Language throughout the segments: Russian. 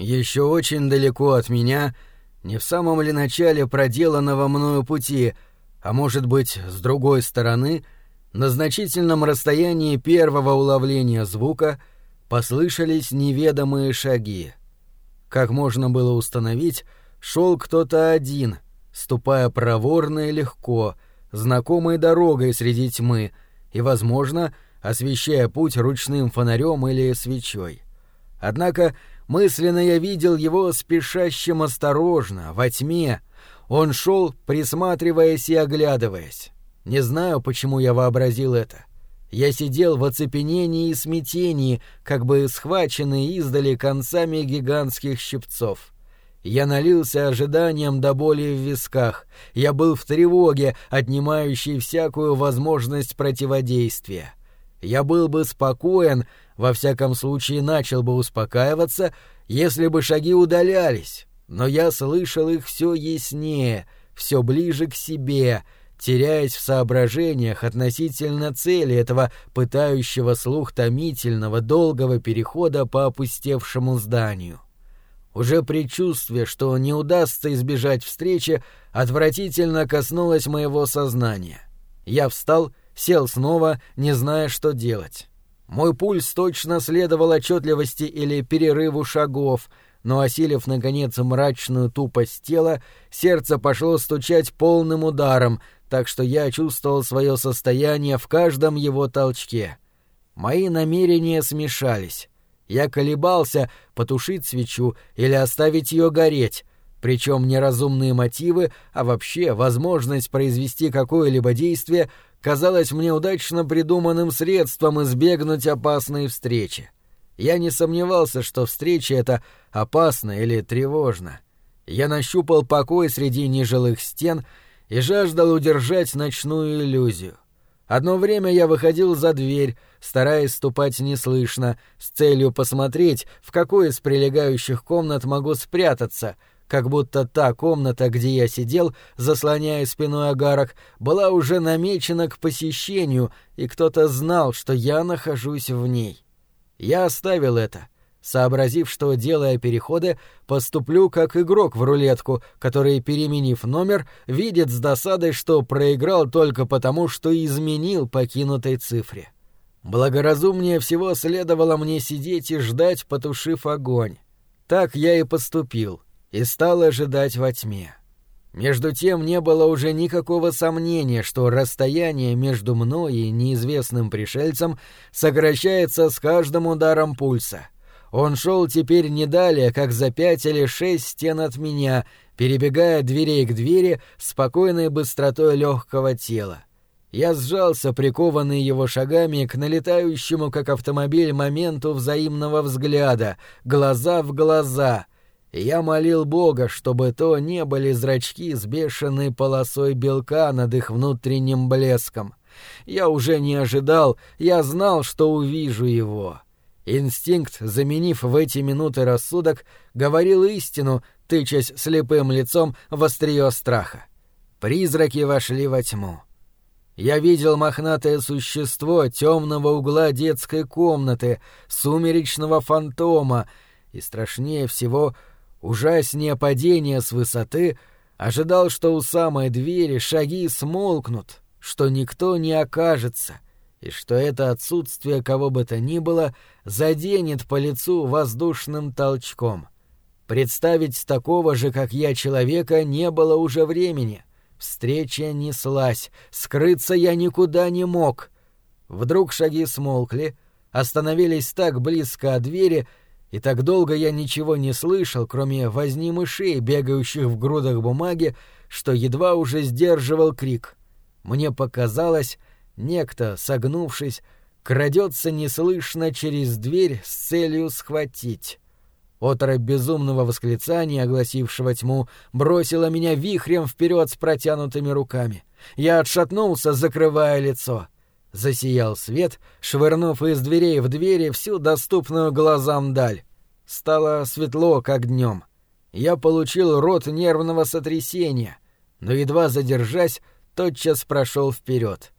Еще очень далеко от меня, не в самом ли начале проделанного мною пути, а может быть, с другой стороны, на значительном расстоянии первого уловления звука послышались неведомые шаги. Как можно было установить, шел кто-то один, ступая проворно и легко, знакомой дорогой среди тьмы и, возможно, освещая путь ручным фонарем или свечой. Однако мысленно я видел его спешащим осторожно, во тьме. Он шел, присматриваясь и оглядываясь. Не знаю, почему я вообразил это. Я сидел в оцепенении и смятении, как бы схваченный издали концами гигантских щипцов. Я налился ожиданием до боли в висках. Я был в тревоге, отнимающей всякую возможность противодействия. Я был бы спокоен, во всяком случае начал бы успокаиваться, если бы шаги удалялись, но я слышал их все яснее, все ближе к себе, теряясь в соображениях относительно цели этого пытающего слух томительного долгого перехода по опустевшему зданию. Уже предчувствие, что не удастся избежать встречи, отвратительно коснулось моего сознания. Я встал, сел снова, не зная, что делать. Мой пульс точно следовал отчетливости или перерыву шагов, но, осилив, наконец, мрачную тупость тела, сердце пошло стучать полным ударом, так что я чувствовал свое состояние в каждом его толчке. Мои намерения смешались. Я колебался, потушить свечу или оставить ее гореть, причем неразумные мотивы, а вообще возможность произвести какое-либо действие казалось мне удачно придуманным средством избегнуть опасной встречи. Я не сомневался, что встреча эта опасна или тревожна. Я нащупал покой среди нежилых стен и жаждал удержать ночную иллюзию. Одно время я выходил за дверь, стараясь ступать неслышно, с целью посмотреть, в какой из прилегающих комнат могу спрятаться, как будто та комната, где я сидел, заслоняя спиной агарок, была уже намечена к посещению, и кто-то знал, что я нахожусь в ней. Я оставил это — сообразив, что, делая переходы, поступлю как игрок в рулетку, который, переменив номер, видит с досадой, что проиграл только потому, что изменил покинутой цифре. Благоразумнее всего следовало мне сидеть и ждать, потушив огонь. Так я и поступил, и стал ожидать во тьме. Между тем не было уже никакого сомнения, что расстояние между мной и неизвестным пришельцем сокращается с каждым ударом пульса — он шел теперь не далее, как за пять или шесть стен от меня, перебегая дверей к двери спокойной быстротой легкого тела. Я сжался, прикованный его шагами к налетающему, как автомобиль, моменту взаимного взгляда, глаза в глаза. Я молил Бога, чтобы то не были зрачки с бешеной полосой белка над их внутренним блеском. Я уже не ожидал, я знал, что увижу его. Инстинкт, заменив в эти минуты рассудок, говорил истину, тычась слепым лицом в острие страха. Призраки вошли во тьму. Я видел мохнатое существо темного угла детской комнаты, сумеречного фантома, и страшнее всего, ужаснее падения с высоты, ожидал, что у самой двери шаги смолкнут, что никто не окажется — и что это отсутствие кого бы то ни было заденет по лицу воздушным толчком. Представить такого же, как я, человека не было уже времени. Встреча неслась, скрыться я никуда не мог. Вдруг шаги смолкли, остановились так близко от двери, и так долго я ничего не слышал, кроме возни мышей, бегающих в грудах бумаги, что едва уже сдерживал крик. Мне показалось, Некто, согнувшись, крадется неслышно через дверь с целью схватить. Оторопь безумного восклицания, огласившего тьму, бросила меня вихрем вперед с протянутыми руками. Я отшатнулся, закрывая лицо. Засиял свет, швырнув из дверей в двери всю доступную глазам даль. Стало светло, как днем. Я получил рот нервного сотрясения, но, едва задержась, тотчас прошел вперед.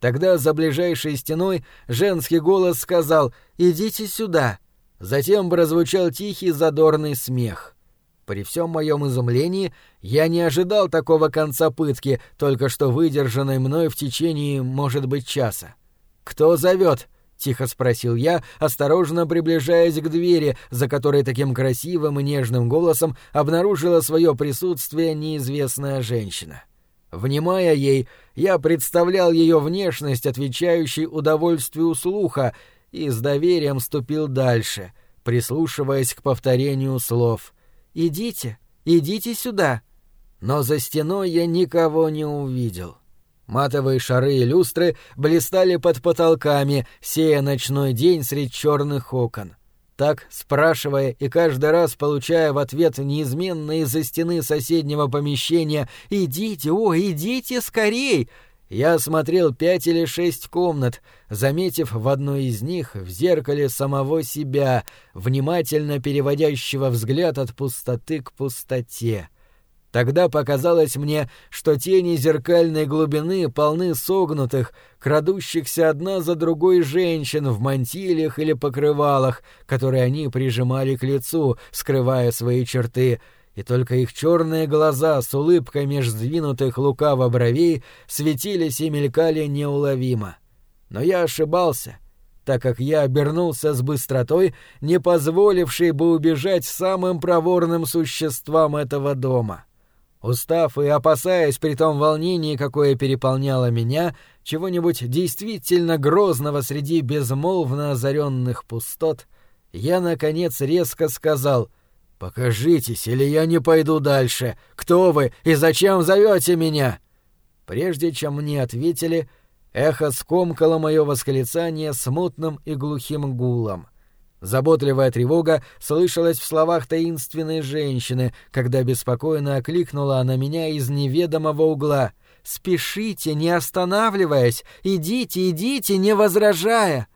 Тогда за ближайшей стеной женский голос сказал «Идите сюда». Затем прозвучал тихий задорный смех. При всем моем изумлении я не ожидал такого конца пытки, только что выдержанной мной в течение, может быть, часа. «Кто зовет?» — тихо спросил я, осторожно приближаясь к двери, за которой таким красивым и нежным голосом обнаружила свое присутствие неизвестная женщина. Внимая ей, я представлял ее внешность, отвечающей удовольствию слуха, и с доверием ступил дальше, прислушиваясь к повторению слов «Идите, идите сюда». Но за стеной я никого не увидел. Матовые шары и люстры блистали под потолками, сея ночной день средь черных окон. Так, спрашивая и каждый раз получая в ответ неизменно из-за стены соседнего помещения «Идите, о, идите скорей!» Я осмотрел пять или шесть комнат, заметив в одной из них в зеркале самого себя, внимательно переводящего взгляд от пустоты к пустоте. Тогда показалось мне, что тени зеркальной глубины полны согнутых, крадущихся одна за другой женщин в мантилях или покрывалах, которые они прижимали к лицу, скрывая свои черты, и только их черные глаза с улыбкой меж сдвинутых лукаво бровей светились и мелькали неуловимо. Но я ошибался — так как я обернулся с быстротой, не позволившей бы убежать самым проворным существам этого дома. Устав и опасаясь при том волнении, какое переполняло меня, чего-нибудь действительно грозного среди безмолвно озаренных пустот, я, наконец, резко сказал «Покажитесь, или я не пойду дальше. Кто вы и зачем зовете меня?» Прежде чем мне ответили, эхо скомкало мое восклицание смутным и глухим гулом — Заботливая тревога слышалась в словах таинственной женщины, когда беспокойно окликнула она меня из неведомого угла. «Спешите, не останавливаясь! Идите, идите, не возражая!»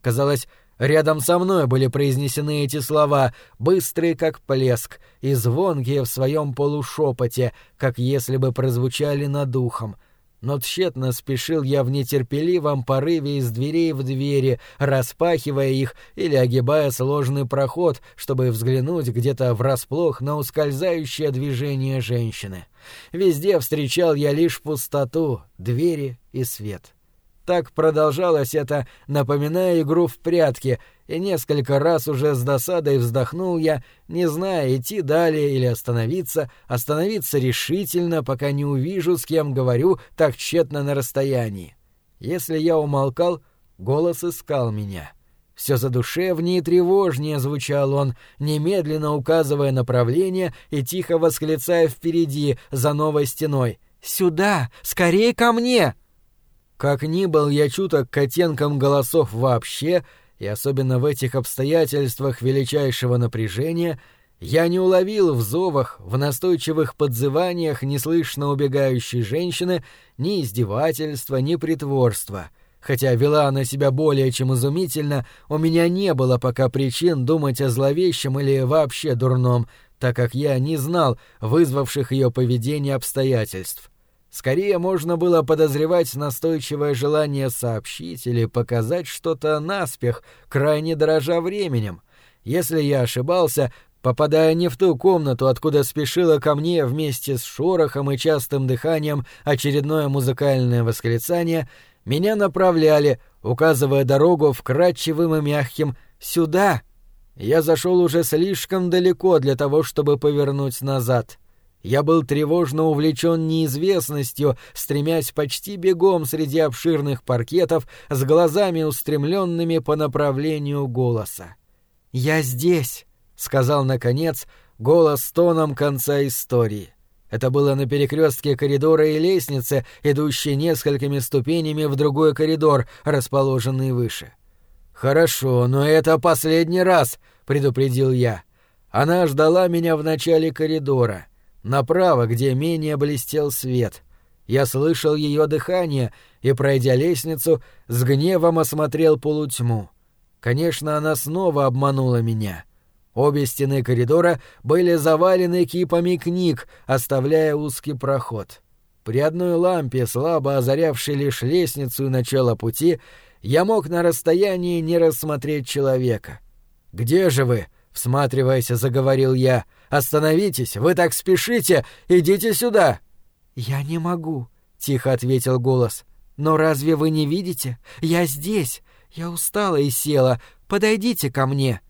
Казалось, рядом со мной были произнесены эти слова, быстрые как плеск, и звонкие в своем полушепоте, как если бы прозвучали над ухом — но тщетно спешил я в нетерпеливом порыве из дверей в двери, распахивая их или огибая сложный проход, чтобы взглянуть где-то врасплох на ускользающее движение женщины. Везде встречал я лишь пустоту, двери и свет. Так продолжалось это, напоминая игру в прятки, и несколько раз уже с досадой вздохнул я, не зная, идти далее или остановиться, остановиться решительно, пока не увижу, с кем говорю, так тщетно на расстоянии. Если я умолкал, голос искал меня. Все задушевнее и тревожнее звучал он, немедленно указывая направление и тихо восклицая впереди, за новой стеной. «Сюда! Скорее ко мне!» Как ни был я чуток к оттенкам голосов вообще, и особенно в этих обстоятельствах величайшего напряжения, я не уловил в зовах, в настойчивых подзываниях неслышно убегающей женщины ни издевательства, ни притворства. Хотя вела она себя более чем изумительно, у меня не было пока причин думать о зловещем или вообще дурном, так как я не знал вызвавших ее поведение обстоятельств. Скорее можно было подозревать настойчивое желание сообщить или показать что-то наспех, крайне дорожа временем. Если я ошибался, попадая не в ту комнату, откуда спешило ко мне вместе с шорохом и частым дыханием очередное музыкальное восклицание, меня направляли, указывая дорогу вкрадчивым и мягким «сюда». Я зашел уже слишком далеко для того, чтобы повернуть назад. — я был тревожно увлечен неизвестностью, стремясь почти бегом среди обширных паркетов с глазами устремленными по направлению голоса. «Я здесь», — сказал, наконец, голос тоном конца истории. Это было на перекрестке коридора и лестницы, идущей несколькими ступенями в другой коридор, расположенный выше. «Хорошо, но это последний раз», — предупредил я. Она ждала меня в начале коридора — направо, где менее блестел свет. Я слышал ее дыхание и, пройдя лестницу, с гневом осмотрел полутьму. Конечно, она снова обманула меня. Обе стены коридора были завалены кипами книг, оставляя узкий проход. При одной лампе, слабо озарявшей лишь лестницу и начало пути, я мог на расстоянии не рассмотреть человека. «Где же вы?» — всматриваясь, заговорил я. «Остановитесь! Вы так спешите! Идите сюда!» «Я не могу», — тихо ответил голос. «Но разве вы не видите? Я здесь. Я устала и села. Подойдите ко мне».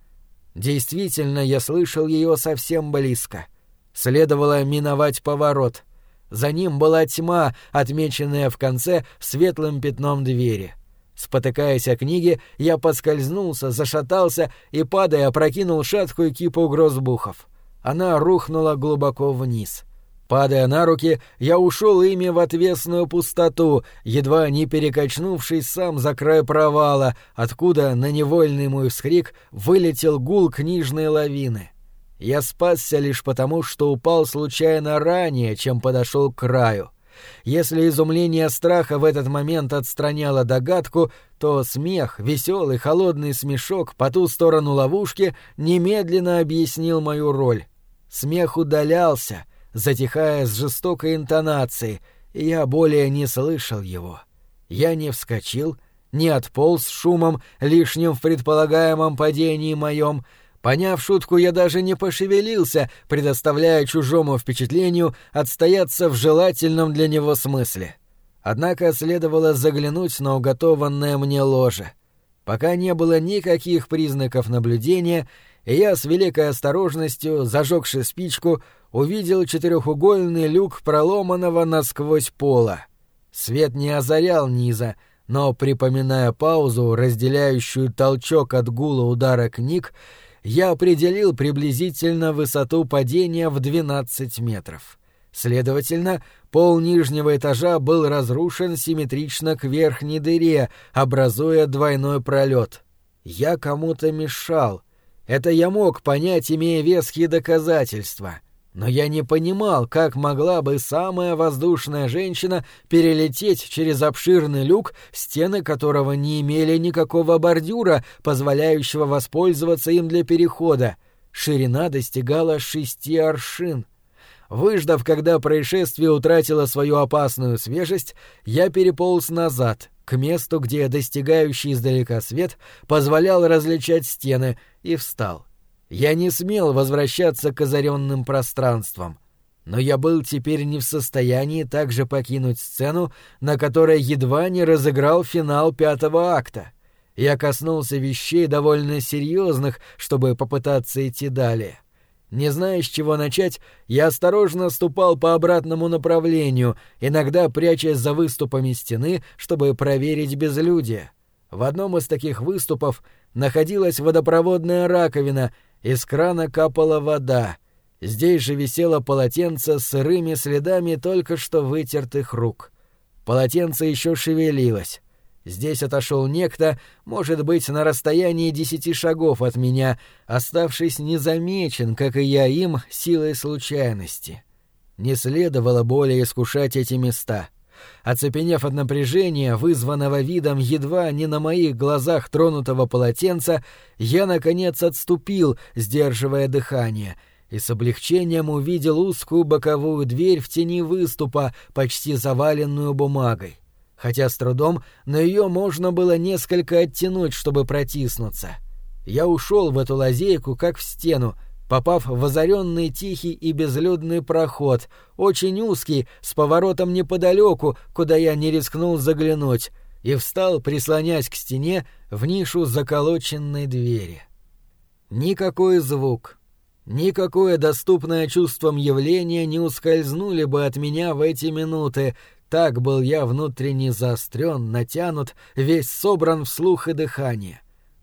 Действительно, я слышал ее совсем близко. Следовало миновать поворот. За ним была тьма, отмеченная в конце светлым пятном двери. Спотыкаясь о книге, я подскользнулся, зашатался и, падая, опрокинул шаткую кипу грозбухов. Она рухнула глубоко вниз. Падая на руки, я ушел ими в отвесную пустоту, едва не перекачнувшись сам за край провала, откуда на невольный мой вскрик вылетел гул книжной лавины. Я спасся лишь потому, что упал случайно ранее, чем подошел к краю. Если изумление страха в этот момент отстраняло догадку, то смех, веселый, холодный смешок по ту сторону ловушки немедленно объяснил мою роль. Смех удалялся — затихая с жестокой интонацией, и я более не слышал его. Я не вскочил, не отполз шумом, лишним в предполагаемом падении моем. Поняв шутку, я даже не пошевелился, предоставляя чужому впечатлению отстояться в желательном для него смысле. Однако следовало заглянуть на уготованное мне ложе. Пока не было никаких признаков наблюдения, и я с великой осторожностью, зажегши спичку, увидел четырехугольный люк проломанного насквозь пола. Свет не озарял низа, но, припоминая паузу, разделяющую толчок от гула удара книг, я определил приблизительно высоту падения в 12 метров. Следовательно, пол нижнего этажа был разрушен симметрично к верхней дыре, образуя двойной пролет. Я кому-то мешал, это я мог понять, имея веские доказательства. Но я не понимал, как могла бы самая воздушная женщина перелететь через обширный люк, стены которого не имели никакого бордюра, позволяющего воспользоваться им для перехода. Ширина достигала шести аршин. Выждав, когда происшествие утратило свою опасную свежесть, я переполз назад — к месту, где достигающий издалека свет позволял различать стены, и встал. Я не смел возвращаться к озаренным пространствам, но я был теперь не в состоянии также покинуть сцену, на которой едва не разыграл финал пятого акта. Я коснулся вещей довольно серьезных, чтобы попытаться идти далее. Не зная, с чего начать, я осторожно ступал по обратному направлению, иногда прячась за выступами стены, чтобы проверить безлюдие. В одном из таких выступов находилась водопроводная раковина, из крана капала вода. Здесь же висело полотенце с сырыми следами только что вытертых рук. Полотенце еще шевелилось. Здесь отошел некто, может быть, на расстоянии десяти шагов от меня, оставшись незамечен, как и я им, силой случайности. Не следовало более искушать эти места. Оцепенев от напряжения, вызванного видом едва не на моих глазах тронутого полотенца, я, наконец, отступил, сдерживая дыхание, и с облегчением увидел узкую боковую дверь в тени выступа, почти заваленную бумагой хотя с трудом, но ее можно было несколько оттянуть, чтобы протиснуться. Я ушел в эту лазейку, как в стену, попав в озаренный тихий и безлюдный проход, очень узкий, с поворотом неподалеку, куда я не рискнул заглянуть, и встал, прислонясь к стене, в нишу заколоченной двери. Никакой звук, никакое доступное чувством явление не ускользнули бы от меня в эти минуты, так был я внутренне заострен, натянут, весь собран в слух и дыхание.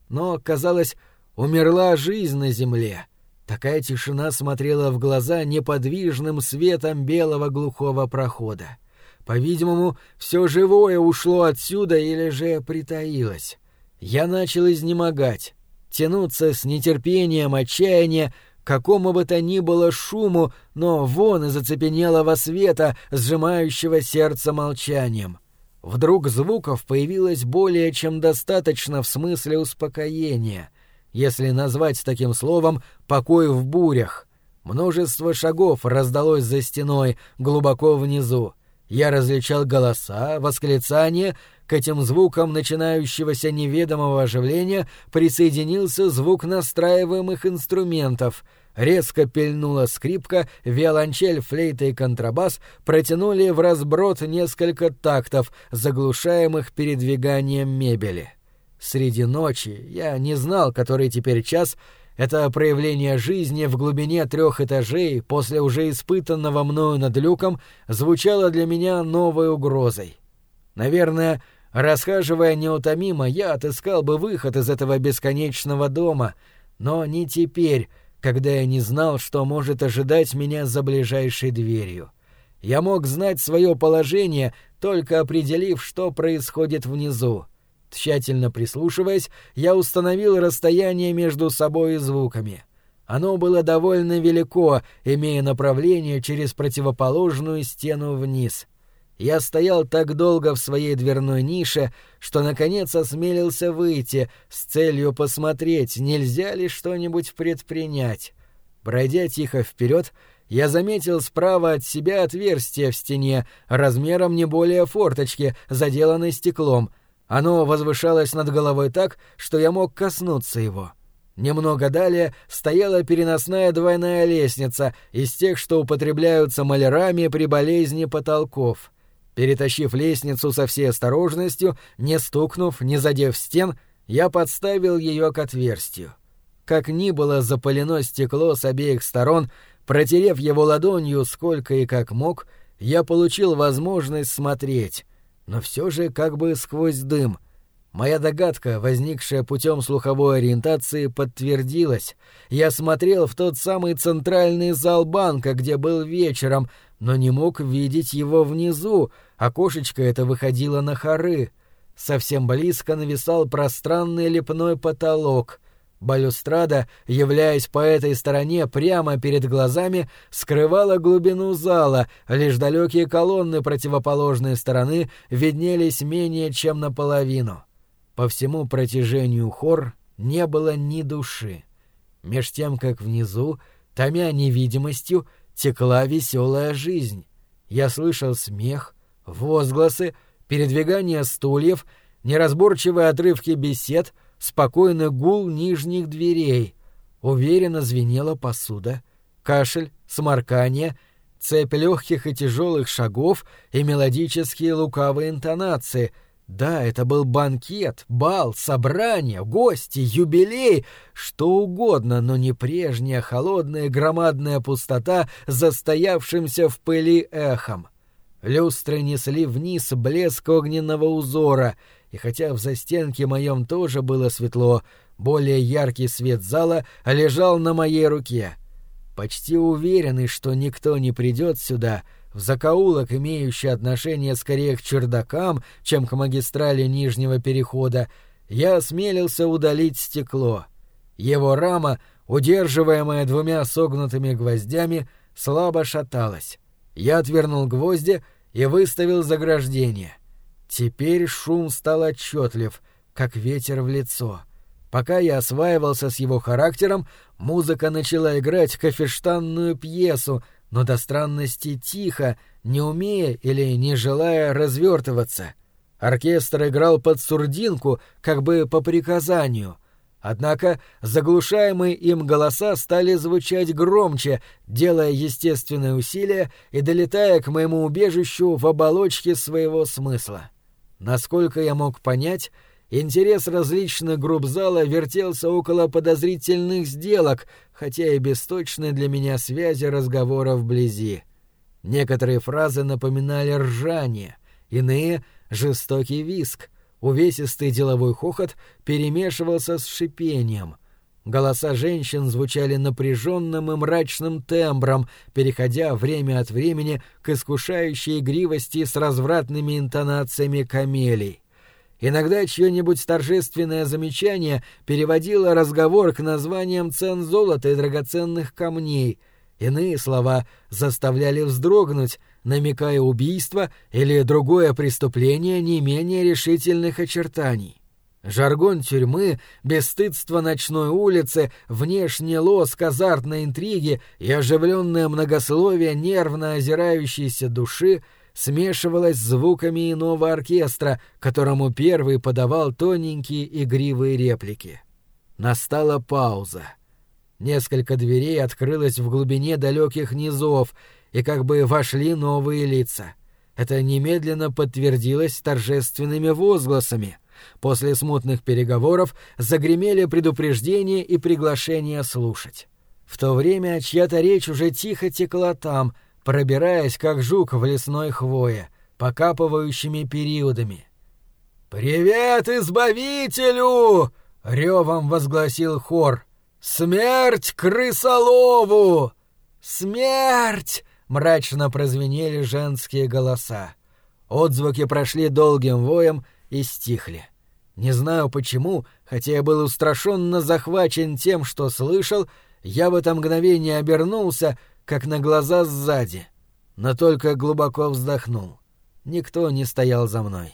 Но, казалось, умерла жизнь на земле. Такая тишина смотрела в глаза неподвижным светом белого глухого прохода. По-видимому, все живое ушло отсюда или же притаилось. Я начал изнемогать, тянуться с нетерпением отчаяния, какому бы то ни было шуму, но вон из оцепенелого света, сжимающего сердце молчанием. Вдруг звуков появилось более чем достаточно в смысле успокоения, если назвать таким словом «покой в бурях». Множество шагов раздалось за стеной, глубоко внизу. Я различал голоса, восклицания, к этим звукам начинающегося неведомого оживления присоединился звук настраиваемых инструментов. Резко пельнула скрипка, виолончель, флейта и контрабас протянули в разброд несколько тактов, заглушаемых передвиганием мебели. Среди ночи, я не знал, который теперь час, это проявление жизни в глубине трех этажей после уже испытанного мною над люком звучало для меня новой угрозой. Наверное, расхаживая неутомимо, я отыскал бы выход из этого бесконечного дома, но не теперь, когда я не знал, что может ожидать меня за ближайшей дверью. Я мог знать свое положение, только определив, что происходит внизу. Тщательно прислушиваясь, я установил расстояние между собой и звуками. Оно было довольно велико, имея направление через противоположную стену вниз. Я стоял так долго в своей дверной нише, что наконец осмелился выйти с целью посмотреть, нельзя ли что-нибудь предпринять. Пройдя тихо вперед, я заметил справа от себя отверстие в стене, размером не более форточки, заделанной стеклом — оно возвышалось над головой так, что я мог коснуться его. Немного далее стояла переносная двойная лестница из тех, что употребляются малярами при болезни потолков. Перетащив лестницу со всей осторожностью, не стукнув, не задев стен, я подставил ее к отверстию. Как ни было запалено стекло с обеих сторон, протерев его ладонью сколько и как мог, я получил возможность смотреть, но все же как бы сквозь дым. Моя догадка, возникшая путем слуховой ориентации, подтвердилась. Я смотрел в тот самый центральный зал банка, где был вечером, но не мог видеть его внизу, окошечко это выходило на хоры. Совсем близко нависал пространный лепной потолок. Балюстрада, являясь по этой стороне прямо перед глазами, скрывала глубину зала, лишь далекие колонны противоположной стороны виднелись менее чем наполовину. По всему протяжению хор не было ни души. Меж тем, как внизу, томя невидимостью, текла веселая жизнь. Я слышал смех, возгласы, передвигание стульев, неразборчивые отрывки бесед — спокойный гул нижних дверей. Уверенно звенела посуда, кашель, сморкание, цепь легких и тяжелых шагов и мелодические лукавые интонации. Да, это был банкет, бал, собрание, гости, юбилей, что угодно, но не прежняя холодная громадная пустота, застоявшимся в пыли эхом. Люстры несли вниз блеск огненного узора, и хотя в застенке моем тоже было светло, более яркий свет зала лежал на моей руке. Почти уверенный, что никто не придет сюда, в закоулок, имеющий отношение скорее к чердакам, чем к магистрали нижнего перехода, я осмелился удалить стекло. Его рама, удерживаемая двумя согнутыми гвоздями, слабо шаталась. Я отвернул гвозди и выставил заграждение. Теперь шум стал отчетлив, как ветер в лицо. Пока я осваивался с его характером, музыка начала играть кафештанную пьесу, но до странности тихо, не умея или не желая развертываться. Оркестр играл под сурдинку, как бы по приказанию. Однако заглушаемые им голоса стали звучать громче, делая естественное усилие и долетая к моему убежищу в оболочке своего смысла. Насколько я мог понять, интерес различных групп зала вертелся около подозрительных сделок, хотя и без точной для меня связи разговора вблизи. Некоторые фразы напоминали ржание, иные — жестокий виск, увесистый деловой хохот перемешивался с шипением — Голоса женщин звучали напряженным и мрачным тембром, переходя время от времени к искушающей игривости с развратными интонациями камелий. Иногда чье-нибудь торжественное замечание переводило разговор к названиям цен золота и драгоценных камней. Иные слова заставляли вздрогнуть, намекая убийство или другое преступление не менее решительных очертаний. Жаргон тюрьмы, бесстыдство ночной улицы, внешний лоск азартной интриги и оживленное многословие нервно озирающейся души — смешивалась с звуками иного оркестра, которому первый подавал тоненькие игривые реплики. Настала пауза. Несколько дверей открылось в глубине далеких низов, и как бы вошли новые лица. Это немедленно подтвердилось торжественными возгласами. После смутных переговоров загремели предупреждения и приглашения слушать. В то время чья-то речь уже тихо текла там, пробираясь, как жук в лесной хвое, покапывающими периодами. «Привет Избавителю!» — ревом возгласил хор. «Смерть крысолову!» «Смерть!» — мрачно прозвенели женские голоса. Отзвуки прошли долгим воем и стихли. Не знаю почему, хотя я был устрашенно захвачен тем, что слышал, я в это мгновение обернулся, как на глаза сзади, но только глубоко вздохнул. Никто не стоял за мной.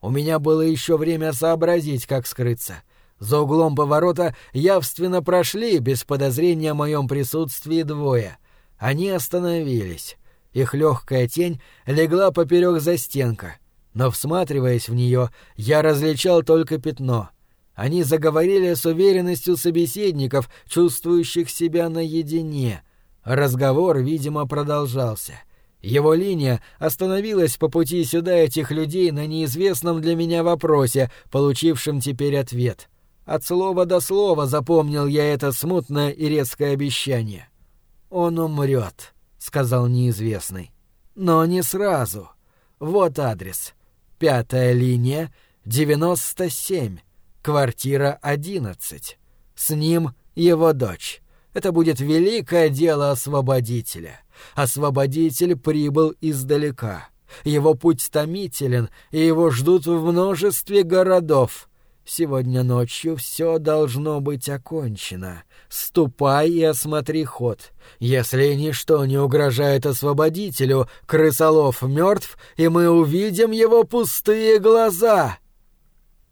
У меня было еще время сообразить, как скрыться. За углом поворота явственно прошли, без подозрения о моем присутствии, двое. Они остановились. Их легкая тень легла поперек застенка, но, всматриваясь в нее, я различал только пятно — они заговорили с уверенностью собеседников, чувствующих себя наедине. Разговор, видимо, продолжался. Его линия остановилась по пути сюда этих людей на неизвестном для меня вопросе, получившем теперь ответ. От слова до слова запомнил я это смутное и резкое обещание. «Он умрет», — сказал неизвестный. «Но не сразу. Вот адрес. Пятая линия, девяносто семь. Квартира 11. С ним его дочь. Это будет великое дело освободителя. Освободитель прибыл издалека. Его путь томителен, и его ждут в множестве городов. Сегодня ночью все должно быть окончено. Ступай и осмотри ход. Если ничто не угрожает освободителю, крысолов мертв, и мы увидим его пустые глаза.